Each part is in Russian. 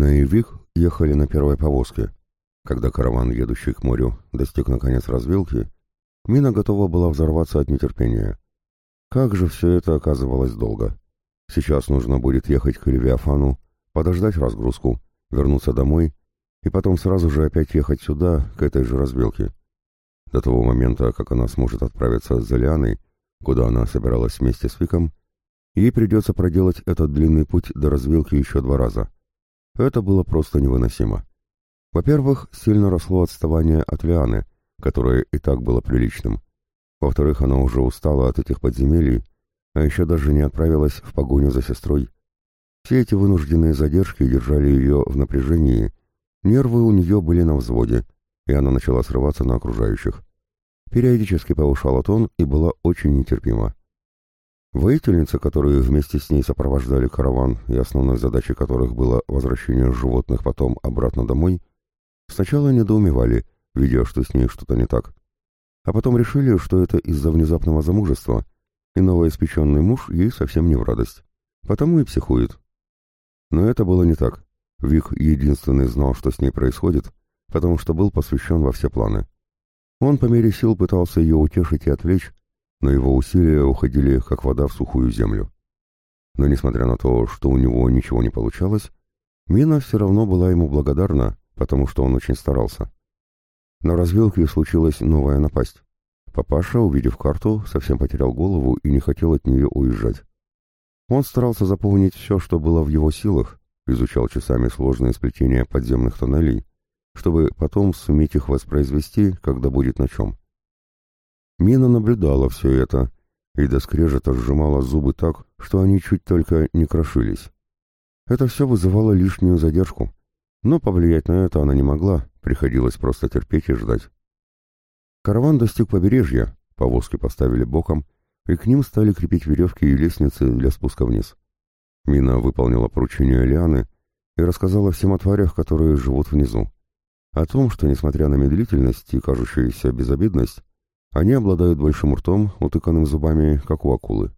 Мина и Вик ехали на первой повозке. Когда караван, едущий к морю, достиг наконец развилки, Мина готова была взорваться от нетерпения. Как же все это оказывалось долго. Сейчас нужно будет ехать к Левиафану, подождать разгрузку, вернуться домой и потом сразу же опять ехать сюда, к этой же развилке. До того момента, как она сможет отправиться за Лианой, куда она собиралась вместе с Виком, ей придется проделать этот длинный путь до развилки еще два раза. Это было просто невыносимо. Во-первых, сильно росло отставание от Лианы, которое и так было приличным. Во-вторых, она уже устала от этих подземелий, а еще даже не отправилась в погоню за сестрой. Все эти вынужденные задержки держали ее в напряжении, нервы у нее были на взводе, и она начала срываться на окружающих. Периодически повышала тон и была очень нетерпима. Воительницы, которые вместе с ней сопровождали караван и основной задачей которых было возвращение животных потом обратно домой, сначала недоумевали, видя, что с ней что-то не так. А потом решили, что это из-за внезапного замужества, и новоиспеченный муж ей совсем не в радость. Потому и психует. Но это было не так. Вик единственный знал, что с ней происходит, потому что был посвящен во все планы. Он по мере сил пытался ее утешить и отвлечь, но его усилия уходили, как вода в сухую землю. Но несмотря на то, что у него ничего не получалось, Мина все равно была ему благодарна, потому что он очень старался. На развилке случилась новая напасть. Папаша, увидев карту, совсем потерял голову и не хотел от нее уезжать. Он старался заполнить все, что было в его силах, изучал часами сложные сплетения подземных тоннелей, чтобы потом суметь их воспроизвести, когда будет на чем. Мина наблюдала все это, и до скрежета сжимала зубы так, что они чуть только не крошились. Это все вызывало лишнюю задержку, но повлиять на это она не могла, приходилось просто терпеть и ждать. Караван достиг побережья, повозки поставили боком, и к ним стали крепить веревки и лестницы для спуска вниз. Мина выполнила поручение Лианы и рассказала всем о тварях, которые живут внизу. О том, что, несмотря на медлительность и кажущуюся безобидность, они обладают большим ртом, утыканным зубами, как у акулы.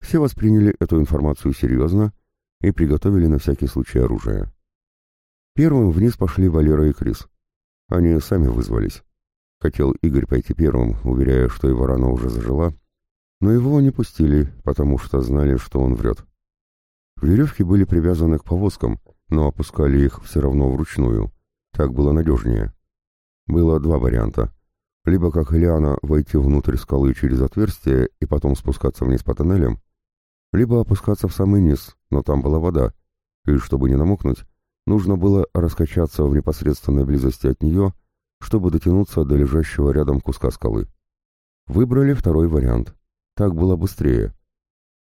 Все восприняли эту информацию серьезно и приготовили на всякий случай оружие. Первым вниз пошли Валера и Крис. Они сами вызвались. Хотел Игорь пойти первым, уверяя, что его рана уже зажила, но его не пустили, потому что знали, что он врет. Веревки были привязаны к повозкам, но опускали их все равно вручную — так было надежнее. Было два варианта. Либо, как Элиана, войти внутрь скалы через отверстие и потом спускаться вниз по тоннелям, либо опускаться в самый низ, но там была вода, и, чтобы не намокнуть, нужно было раскачаться в непосредственной близости от нее, чтобы дотянуться до лежащего рядом куска скалы. Выбрали второй вариант. Так было быстрее.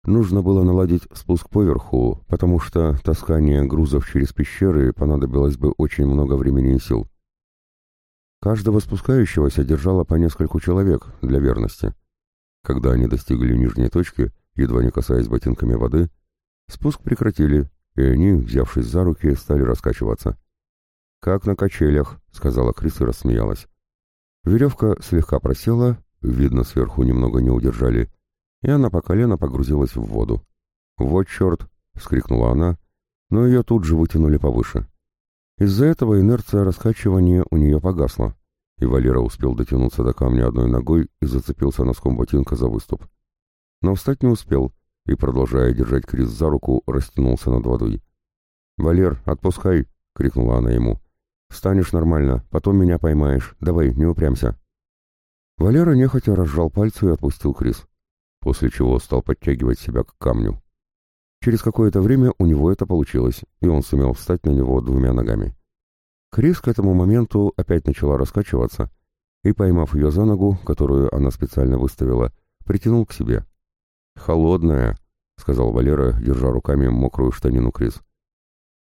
Нужно было наладить спуск поверху, потому что таскание грузов через пещеры понадобилось бы очень много времени и сил. Каждого спускающегося держало по нескольку человек для верности. Когда они достигли нижней точки, едва не касаясь ботинками воды, спуск прекратили, и они, взявшись за руки, стали раскачиваться. «Как на качелях», — сказала Крис и рассмеялась. Веревка слегка просела, видно, сверху немного не удержали, — и она по колено погрузилась в воду. «Вот черт!» — вскрикнула она, но ее тут же вытянули повыше. Из-за этого инерция раскачивания у нее погасла, и Валера успел дотянуться до камня одной ногой и зацепился носком ботинка за выступ. Но встать не успел, и, продолжая держать Крис за руку, растянулся над водой. «Валер, отпускай!» — крикнула она ему. «Встанешь нормально, потом меня поймаешь. Давай, не упрямся». Валера нехотя разжал пальцы и отпустил Крис после чего стал подтягивать себя к камню. Через какое-то время у него это получилось, и он сумел встать на него двумя ногами. Крис к этому моменту опять начала раскачиваться, и, поймав ее за ногу, которую она специально выставила, притянул к себе. «Холодная», — сказал Валера, держа руками мокрую штанину Крис.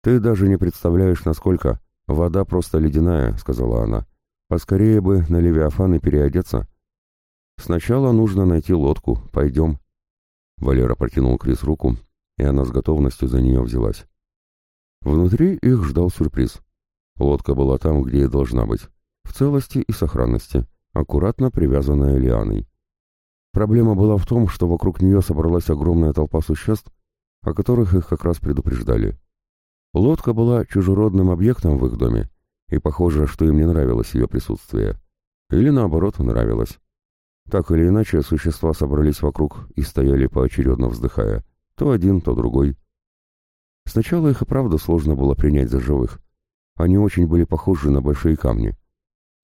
«Ты даже не представляешь, насколько. Вода просто ледяная», — сказала она. «Поскорее бы на Левиафан и переодеться. «Сначала нужно найти лодку. Пойдем». Валера протянул Крис руку, и она с готовностью за нее взялась. Внутри их ждал сюрприз. Лодка была там, где и должна быть, в целости и сохранности, аккуратно привязанная лианой. Проблема была в том, что вокруг нее собралась огромная толпа существ, о которых их как раз предупреждали. Лодка была чужеродным объектом в их доме, и похоже, что им не нравилось ее присутствие. Или наоборот, нравилось. Так или иначе, существа собрались вокруг и стояли поочередно вздыхая. То один, то другой. Сначала их и правда сложно было принять за живых. Они очень были похожи на большие камни.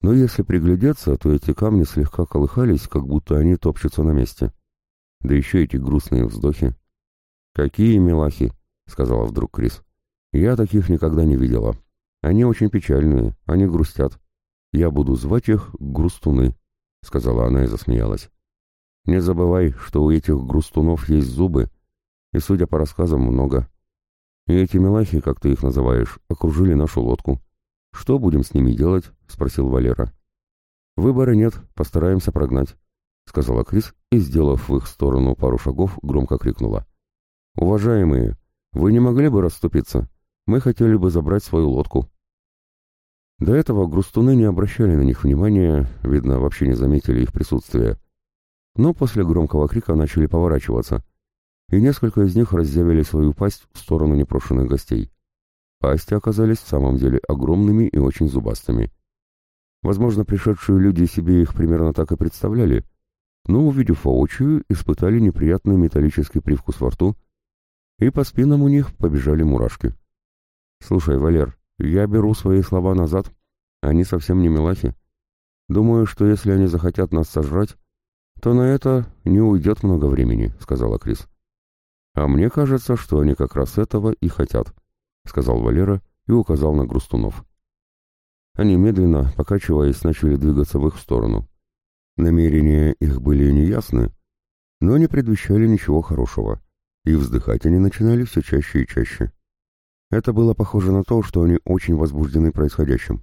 Но если приглядеться, то эти камни слегка колыхались, как будто они топчутся на месте. Да еще эти грустные вздохи. «Какие милахи!» — сказала вдруг Крис. «Я таких никогда не видела. Они очень печальные, они грустят. Я буду звать их грустуны», — сказала она и засмеялась. «Не забывай, что у этих грустунов есть зубы, и, судя по рассказам, много. И эти милахи, как ты их называешь, окружили нашу лодку. Что будем с ними делать?» — спросил Валера. «Выбора нет, постараемся прогнать», — сказала Крис и, сделав в их сторону пару шагов, громко крикнула. «Уважаемые, вы не могли бы расступиться? Мы хотели бы забрать свою лодку». До этого грустуны не обращали на них внимания, видно, вообще не заметили их присутствия. Но после громкого крика начали поворачиваться, и несколько из них разъявили свою пасть в сторону непрошенных гостей. Пасти оказались в самом деле огромными и очень зубастыми. Возможно, пришедшие люди себе их примерно так и представляли, но, увидев воочию, испытали неприятный металлический привкус во рту, и по спинам у них побежали мурашки. «Слушай, Валер, я беру свои слова назад, они совсем не милахи. Думаю, что если они захотят нас сожрать, то на это не уйдет много времени», — сказала Крис. «А мне кажется, что они как раз этого и хотят», — сказал Валера и указал на Грустунов. Они медленно, покачиваясь, начали двигаться в их сторону. Намерения их были неясны, но не предвещали ничего хорошего, и вздыхать они начинали все чаще и чаще. Это было похоже на то, что они очень возбуждены происходящим.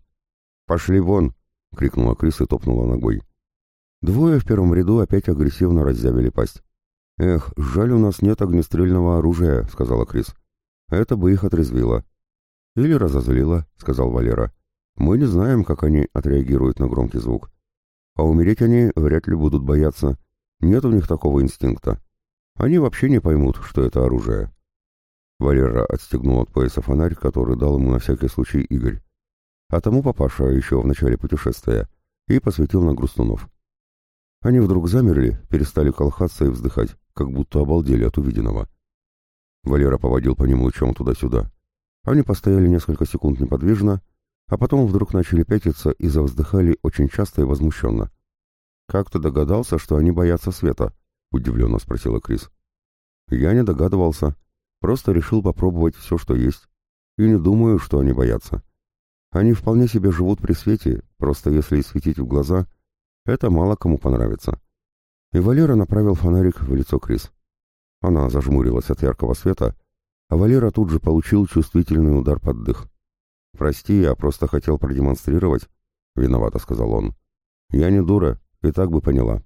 «Пошли вон!» — крикнула Крис и топнула ногой. Двое в первом ряду опять агрессивно разъявили пасть. «Эх, жаль, у нас нет огнестрельного оружия», — сказала Крис. «Это бы их отрезвило». «Или разозлило», — сказал Валера. «Мы не знаем, как они отреагируют на громкий звук. А умереть они вряд ли будут бояться. Нет у них такого инстинкта. Они вообще не поймут, что это оружие». Валера отстегнул от пояса фонарь, который дал ему на всякий случай Игорь. А тому папаша еще в начале путешествия, и посветил на Грустунов. Они вдруг замерли, перестали колхаться и вздыхать, как будто обалдели от увиденного. Валера поводил по ним лучом туда-сюда. Они постояли несколько секунд неподвижно, а потом вдруг начали пятиться и завздыхали очень часто и возмущенно. «Как ты догадался, что они боятся света?» — удивленно спросила Крис. «Я не догадывался. Просто решил попробовать все, что есть. И не думаю, что они боятся. Они вполне себе живут при свете, просто если светить в глаза, это мало кому понравится. И Валера направил фонарик в лицо Крис. Она зажмурилась от яркого света, а Валера тут же получил чувствительный удар под дых. «Прости, я просто хотел продемонстрировать», — виновато сказал он. «Я не дура, и так бы поняла».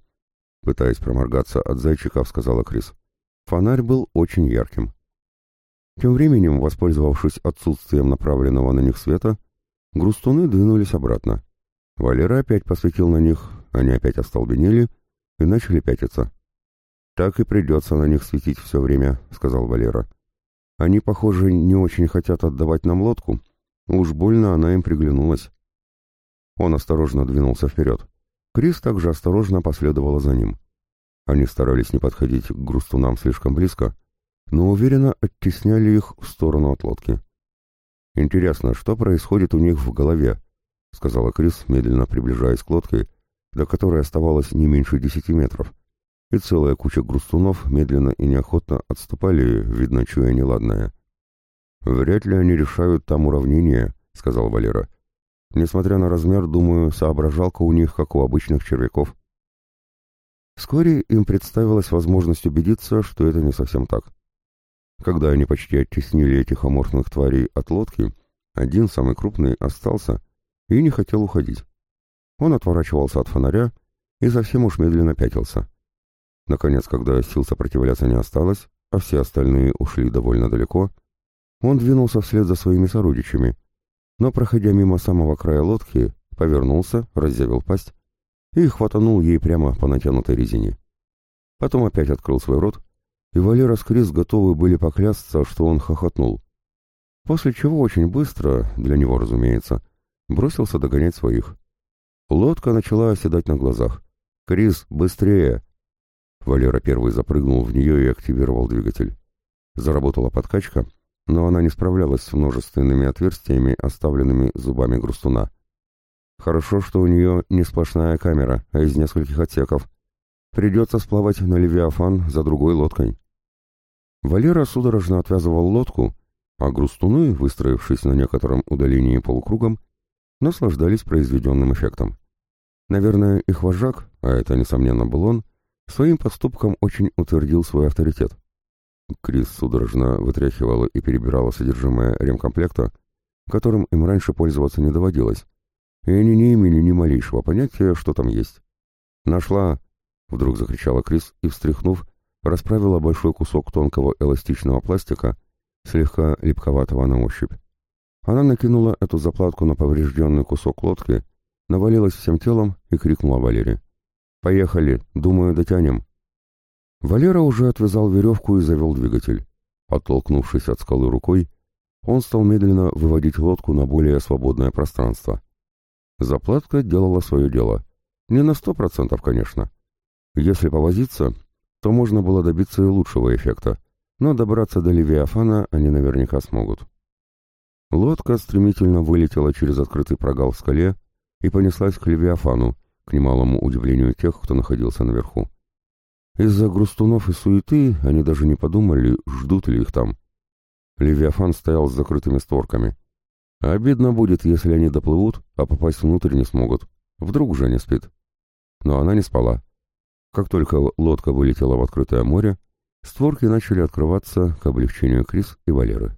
Пытаясь проморгаться от зайчиков, сказала Крис. Фонарь был очень ярким. Тем временем, воспользовавшись отсутствием направленного на них света, грустуны двинулись обратно. Валера опять посветил на них, они опять остолбенели и начали пятиться. «Так и придется на них светить все время», — сказал Валера. «Они, похоже, не очень хотят отдавать нам лодку. Уж больно она им приглянулась». Он осторожно двинулся вперед. Крис также осторожно последовала за ним. Они старались не подходить к грустунам слишком близко, но уверенно оттесняли их в сторону от лодки. «Интересно, что происходит у них в голове?» — сказала Крис, медленно приближаясь к лодке, до которой оставалось не меньше десяти метров, и целая куча грустунов медленно и неохотно отступали, видно, чуя неладное. «Вряд ли они решают там уравнение», — сказал Валера. «Несмотря на размер, думаю, соображалка у них, как у обычных червяков». Вскоре им представилась возможность убедиться, что это не совсем так. Когда они почти оттеснили этих аморфных тварей от лодки, один, самый крупный, остался и не хотел уходить. Он отворачивался от фонаря и совсем уж медленно пятился. Наконец, когда сил сопротивляться не осталось, а все остальные ушли довольно далеко, он двинулся вслед за своими сородичами, но, проходя мимо самого края лодки, повернулся, разъявил пасть и хватанул ей прямо по натянутой резине. Потом опять открыл свой рот, и Валера с Крис готовы были поклясться, что он хохотнул. после чего очень быстро, для него разумеется, бросился догонять своих. Лодка начала оседать на глазах. «Крис, быстрее!» Валера первый запрыгнул в нее и активировал двигатель. Заработала подкачка, но она не справлялась с множественными отверстиями, оставленными зубами грустуна. Хорошо, что у нее не сплошная камера, а из нескольких отсеков. Придется сплавать на Левиафан за другой лодкой. Валера судорожно отвязывал лодку, а грустуны, выстроившись на некотором удалении полукругом, наслаждались произведенным эффектом. Наверное, их вожак, а это, несомненно, был он, своим поступком очень утвердил свой авторитет. Крис судорожно вытряхивала и перебирала содержимое ремкомплекта, которым им раньше пользоваться не доводилось, и они не имели ни малейшего понятия, что там есть. «Нашла!» — вдруг закричала Крис и, встряхнув, расправила большой кусок тонкого эластичного пластика, слегка липковатого на ощупь. Она накинула эту заплатку на поврежденный кусок лодки, навалилась всем телом и крикнула Валере. «Поехали, думаю, дотянем». Валера уже отвязал веревку и завел двигатель. Оттолкнувшись от скалы рукой, он стал медленно выводить лодку на более свободное пространство. Заплатка делала свое дело. Не на сто процентов, конечно. Если повозиться, то можно было добиться и лучшего эффекта, но добраться до Левиафана они наверняка смогут. Лодка стремительно вылетела через открытый прогал в скале и понеслась к Левиафану, к немалому удивлению тех, кто находился наверху. Из-за грустунов и суеты они даже не подумали, ждут ли их там. Левиафан стоял с закрытыми створками. Обидно будет, если они доплывут, а попасть внутрь не смогут. Вдруг уже не спит. Но она не спала. Как только лодка вылетела в открытое море, створки начали открываться к облегчению Крис и Валеры.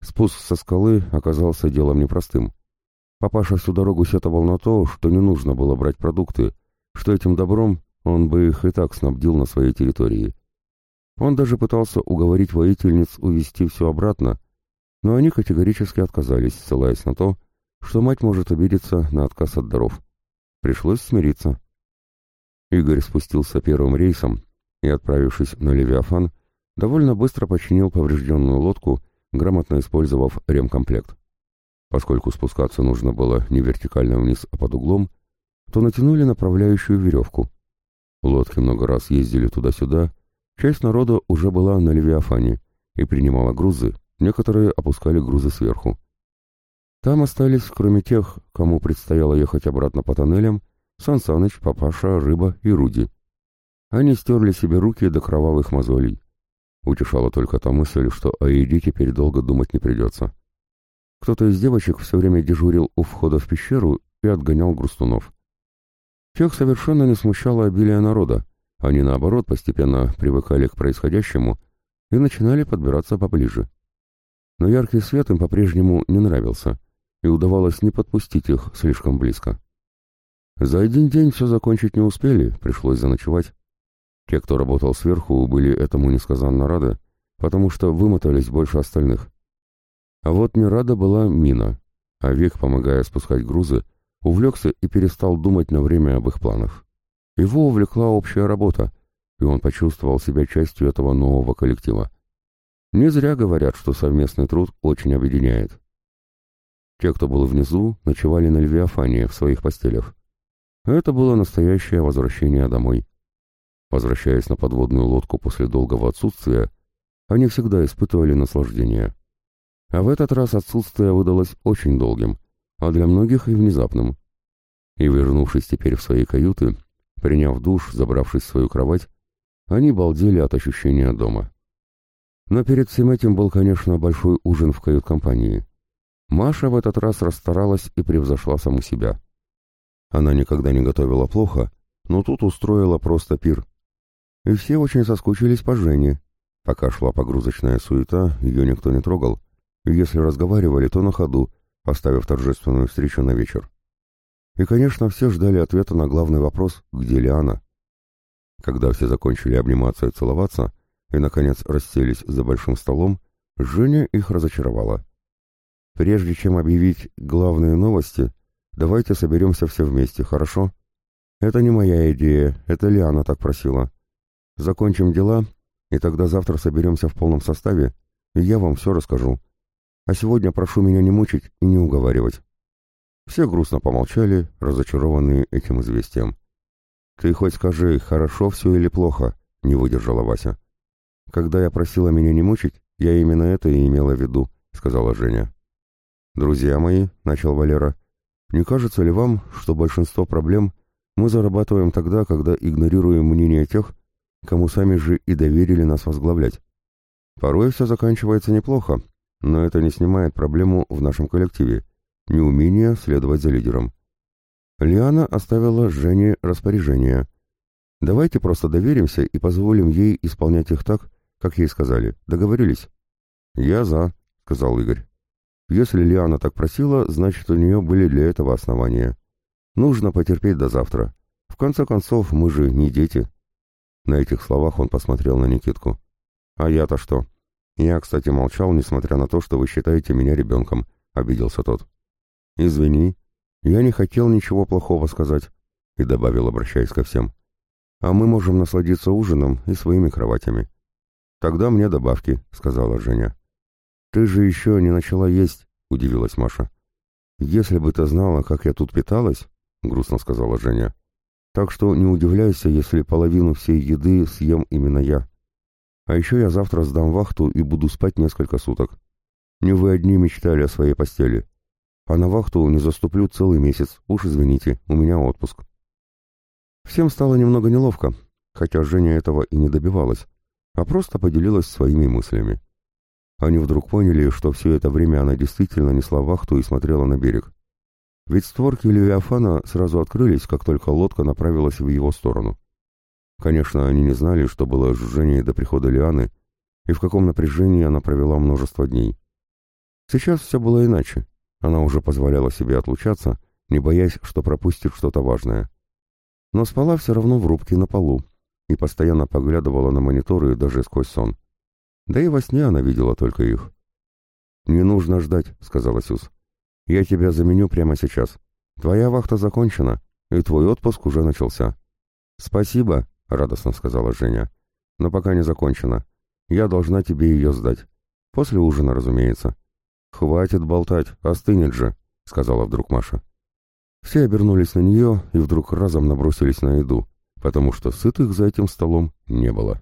Спуск со скалы оказался делом непростым. Папаша всю дорогу сетовал на то, что не нужно было брать продукты, что этим добром он бы их и так снабдил на своей территории. Он даже пытался уговорить воительниц увести все обратно, но они категорически отказались, ссылаясь на то, что мать может обидеться на отказ от даров. Пришлось смириться. Игорь спустился первым рейсом и, отправившись на Левиафан, довольно быстро починил поврежденную лодку, грамотно использовав ремкомплект. Поскольку спускаться нужно было не вертикально вниз, а под углом, то натянули направляющую веревку. Лодки много раз ездили туда-сюда, часть народа уже была на Левиафане и принимала грузы, некоторые опускали грузы сверху. Там остались, кроме тех, кому предстояло ехать обратно по тоннелям, Сан Саныч, Папаша, Рыба и Руди. Они стерли себе руки до кровавых мозолей. Утешала только та мысль, что о еде теперь долго думать не придется. Кто-то из девочек все время дежурил у входа в пещеру и отгонял грустунов. Тех совершенно не смущало обилие народа, они, наоборот, постепенно привыкали к происходящему и начинали подбираться поближе. Но яркий свет им по-прежнему не нравился, и удавалось не подпустить их слишком близко. За один день все закончить не успели, пришлось заночевать. Те, кто работал сверху, были этому несказанно рады, потому что вымотались больше остальных. А вот не рада была Мина, а Вик, помогая спускать грузы, увлекся и перестал думать на время об их планах. Его увлекла общая работа, и он почувствовал себя частью этого нового коллектива. Не зря говорят, что совместный труд очень объединяет. Те, кто был внизу, ночевали на Левиафане в своих постелях. Это было настоящее возвращение домой. Возвращаясь на подводную лодку после долгого отсутствия, они всегда испытывали наслаждение. А в этот раз отсутствие выдалось очень долгим, а для многих и внезапным. И вернувшись теперь в свои каюты, приняв душ, забравшись в свою кровать, они балдели от ощущения дома. Но перед всем этим был, конечно, большой ужин в кают-компании. Маша в этот раз расстаралась и превзошла саму себя. Она никогда не готовила плохо, но тут устроила просто пир. И все очень соскучились по Жене. Пока шла погрузочная суета, ее никто не трогал. Если разговаривали, то на ходу, оставив торжественную встречу на вечер. И, конечно, все ждали ответа на главный вопрос «Где Лиана?». Когда все закончили обниматься и целоваться, и, наконец, расселись за большим столом, Женя их разочаровала. «Прежде чем объявить главные новости, давайте соберемся все вместе, хорошо? Это не моя идея, это Лиана так просила. Закончим дела, и тогда завтра соберемся в полном составе, и я вам все расскажу. А сегодня прошу меня не мучить и не уговаривать». Все грустно помолчали, разочарованные этим известием. «Ты хоть скажи, хорошо все или плохо?» — не выдержала Вася. «Когда я просила меня не мучить, я именно это и имела в виду», — сказала Женя. «Друзья мои», — начал Валера, — «не кажется ли вам, что большинство проблем мы зарабатываем тогда, когда игнорируем мнение тех, кому сами же и доверили нас возглавлять? Порой все заканчивается неплохо, но это не снимает проблему в нашем коллективе — неумение следовать за лидером. Лиана оставила Жене распоряжение. «Давайте просто доверимся и позволим ей исполнять их так, как ей сказали. Договорились?» «Я за», — сказал Игорь. «Если Лиана так просила, значит, у нее были для этого основания. Нужно потерпеть до завтра. В конце концов, мы же не дети». На этих словах он посмотрел на Никитку. «А я-то что?» «Я, кстати, молчал, несмотря на то, что вы считаете меня ребенком», — обиделся тот. «Извини, я не хотел ничего плохого сказать», — и добавил, обращаясь ко всем. «А мы можем насладиться ужином и своими кроватями». «Тогда мне добавки», — сказала Женя. «Ты же еще не начала есть», — удивилась Маша. «Если бы ты знала, как я тут питалась», — грустно сказала Женя. «Так что не удивляйся, если половину всей еды съем именно я. А еще я завтра сдам вахту и буду спать несколько суток. Не вы одни мечтали о своей постели. А на вахту не заступлю целый месяц, уж извините, у меня отпуск. Всем стало немного неловко, хотя Женя этого и не добивалась, а просто поделилась своими мыслями. Они вдруг поняли, что все это время она действительно несла вахту и смотрела на берег. Ведь створки Левиафана сразу открылись, как только лодка направилась в его сторону. Конечно, они не знали, что было Женей до прихода Лианы и в каком напряжении она провела множество дней. Сейчас все было иначе. Она уже позволяла себе отлучаться, не боясь, что пропустит что-то важное. Но спала все равно в рубке на полу и постоянно поглядывала на мониторы даже сквозь сон. Да и во сне она видела только их. «Не нужно ждать», — сказала Сюз. «Я тебя заменю прямо сейчас. Твоя вахта закончена, и твой отпуск уже начался». «Спасибо», — радостно сказала Женя. «Но пока не закончена. Я должна тебе ее сдать. После ужина, разумеется». «Хватит болтать, остынет же», — сказала вдруг Маша. Все обернулись на нее и вдруг разом набросились на еду, потому что сытых за этим столом не было.